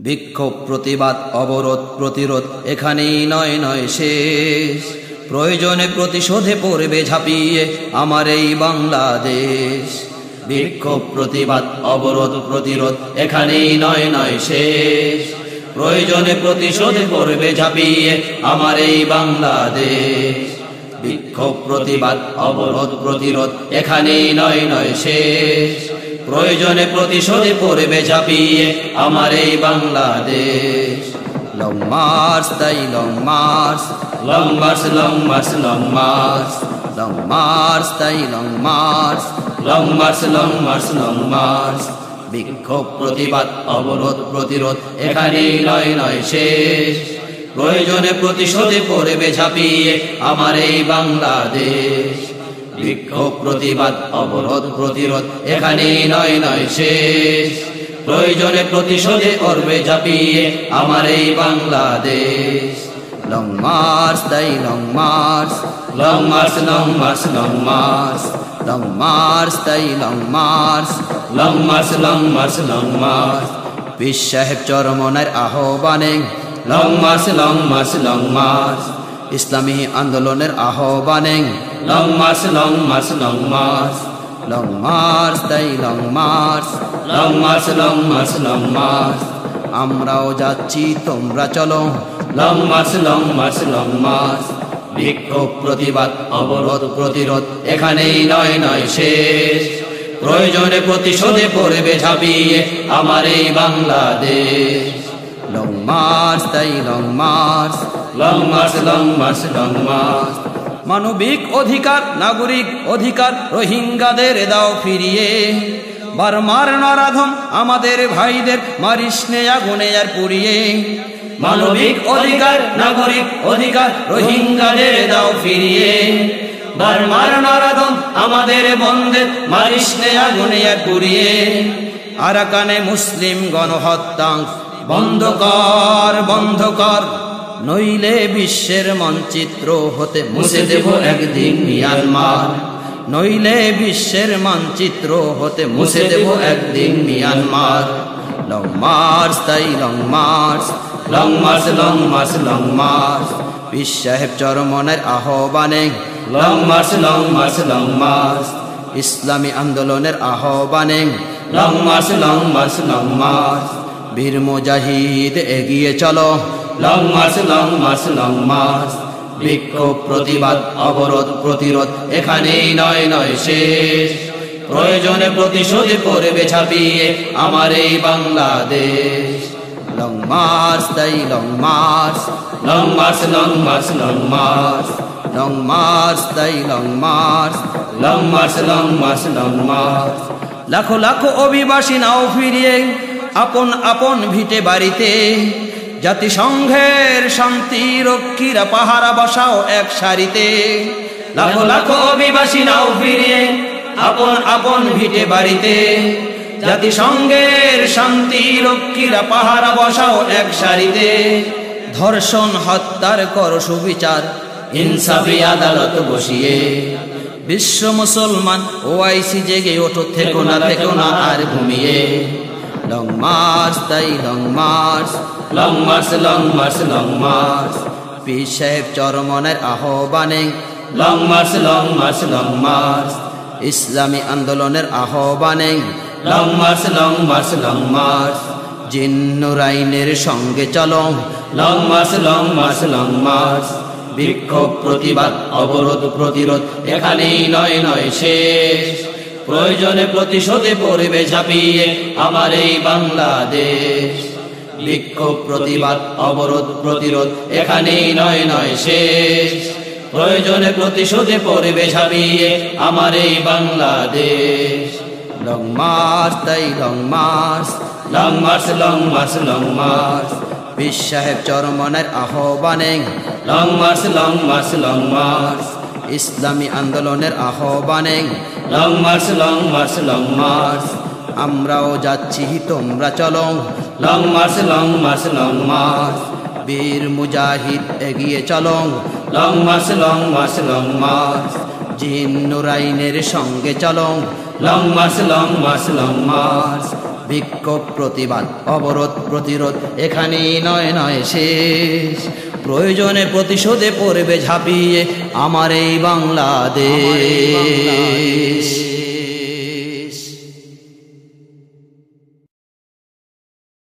বিক্ষোভ, প্রতিবাদ, অবরোধ, প্রতিরোধ এখানেই নয় নয়, শেষ। প্রয়োজনে প্রতিশোধে পড়বে ঝাঁপিয়ে আমার এই বাংলাদেশ। বিক্ষোভ, প্রতিবাদ, অবরোধ, প্রতিরোধ এখানেই নয় নয়, শেষ। প্রয়োজনে প্রতিশোধে পড়বে ঝাঁপিয়ে আমার এই বাংলাদেশ। বিক্ষোভ, প্রতিবাদ, অবরোধ, প্রতিরোধ এখানেই নয় নয়, শেষ। প্রয়োজনে প্রতিশোধে পড়বে ঝাঁপিয়ে আমার এই বাংলাদেশ। লং মার্চ তাই long march long march long march long march long march তাই long march long march long march long march বিক্ষোভ, প্রতিবাদ, অবরোধ, প্রতিরোধ, এখানেই নয় নয়, শেষ। প্রয়োজনে প্রতিশোধে পড়বে ঝাঁপিয়ে আমার এই বাংলাদেশ। বিক্ষোভ প্রতিবাদ, অবরোধ প্রতিরোধ, এখানেই নয় নয়, শেষ। প্রয়োজনে প্রতিশোধে করবে ঝাঁপিয়ে আমার এই বাংলাদেশ। লং মার্চ তাই long march long march long march long march long march তাই long march long march long march long march পীর সাহেব চরমনের আহ্বানে long march long march long march ইসলামী আন্দোলনের আহ্বানে। Long march long march long march long march তাই long march long march long march long march আমরাও যাচ্ছি, তোমরা চলো। Long march long march long march বিক্ষোভ, প্রতিবাদ, অবরোধ, প্রতিরোধ এখানেই নয় নয়, শেষ। প্রয়োজনে প্রতিশোধে পড়বে ঝাঁপিয়ে আমার এই বাংলাদেশ। মার্চ তাই long march long march long march long march মানবিক অধিকার, নাগরিক অধিকার, রোহিঙ্গাদের দাও ফিরিয়ে। বারমার নরাধম আমাদের ভাইদের মারিস আগুনে আর পুড়িয়ে। মানবিক অধিকার, নাগরিক অধিকার, রোহিঙ্গাদের দাও ফিরিয়ে। বারমার নরাধম আমাদের বন্ধে মারিস আগুনে আর পুড়িয়ে। আরাকানে মুসলিম গণহত্যা বন্ধ কর বন্ধ কর নইলে বিশ্বের মানচিত্র হতে মুছে দেব একদিন মিয়ানমার। নইলে বিশ্বের মানচিত্র হতে মুছে দেব একদিন মিয়ানমার। লং মার্চ তাই long march long march long march long march. পীর সাহেব চরমনের আহ্বানে long march long march long march. ইসলামী আন্দোলনের আহ্বানে long march long march long march. বীর মুজাহিদ এগিয়ে চলো। Long march long march long march. বিক্ষোভ, প্রতিবাদ, অবরোধ, প্রতিরোধ এখানেই নয় নয়, শেষ। প্রয়োজনে প্রতিশোধে পড়বে ছাপিয়ে আমার এই বাংলাদেশ। লং মার্চ, তাই long march. Long march long march long march. Long march, তাই long march. Long march long march long march. লাখো লাখো অভিবাসী নাও ফিরিয়ে আপন আপন ভিটে বাড়িতে। জাতিসংঘের শান্তি রক্ষীরা পাহারা বসাও এক সারিতে। লাখো লাখো অভিবাসী নাও ফিরিয়ে আপন আপন ভিটে বাড়িতে। জাতিসংঘের শান্তি রক্ষীরা পাহারা বসাও এক সারিতে। ধর্ষণ হত্যার কর সুবিচার, ইনসাফি আদালত বসিয়ে। বিশ্ব মুসলমান ও আইসি জেগে ওঠো, থেকো না থেকো না, আর ঘুমিয়ে। লং মার্চ তাই long march long march long march long march পীর সাহেব চরমনের আহ্বানে long march long march long march ইসলামী আন্দোলনের আহ্বানে long march long march long march জিন্নুরাইনের সঙ্গে চলো long march long march long march বিক্ষোভ প্রতিবাদ অবরোধ প্রতিরোধ এখানেই নয় নয় শেষ প্রয়োজনে প্রতিশোধে পড়বে ঝাঁপিয়ে আমার এই বাংলাদেশ। বিক্ষোভ, প্রতিবাদ, অবরোধ, প্রতিরোধ এখানেই নয় নয়, শেষ। প্রয়োজনে প্রতিশোধে পড়বে ঝাঁপিয়ে আমার এই বাংলাদেশ। লং মার্চ, তাই long march. Long march long march long march. সাহেব চরমনের আহ্বানে। Long march long march long march. ইসলামী আন্দোলনের আহ্বানে long march long march long march আমরাও যাচ্ছি তোমরা চলো long march long march long march বীর মুজাহিদ এগিয়ে চলো long march long march long march জিন সঙ্গে চলো long march long march long march বিক্ষোভ প্রতিবাদ অবরোধ প্রতিরোধ এখানেই নয় নয় শেষ প্রয়োজনে প্রতিশোধে পড়বে ঝাঁপিয়ে আমার এই বাংলাদেশ।